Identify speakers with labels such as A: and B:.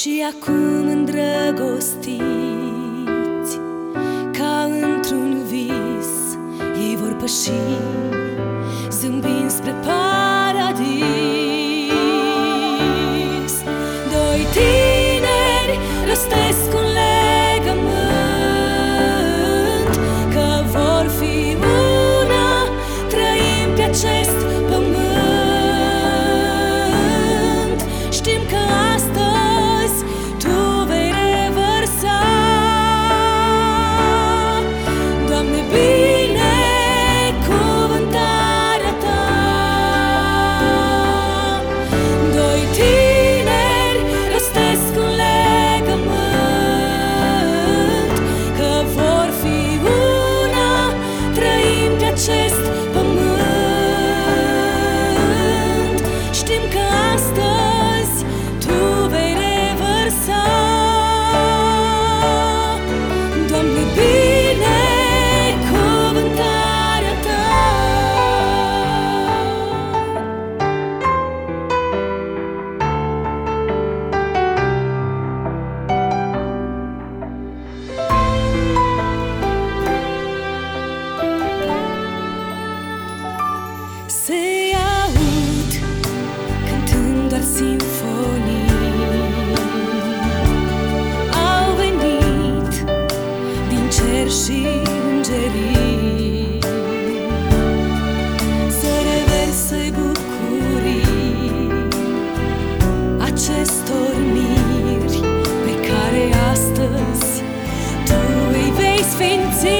A: Și acum îndrăgostiți Ca într-un vis. Ei vor păși Zâmbind spre paradis din cer și îngerii. Să reversă bucurii acestor miri Pe care astăzi Tu îi vei sfinți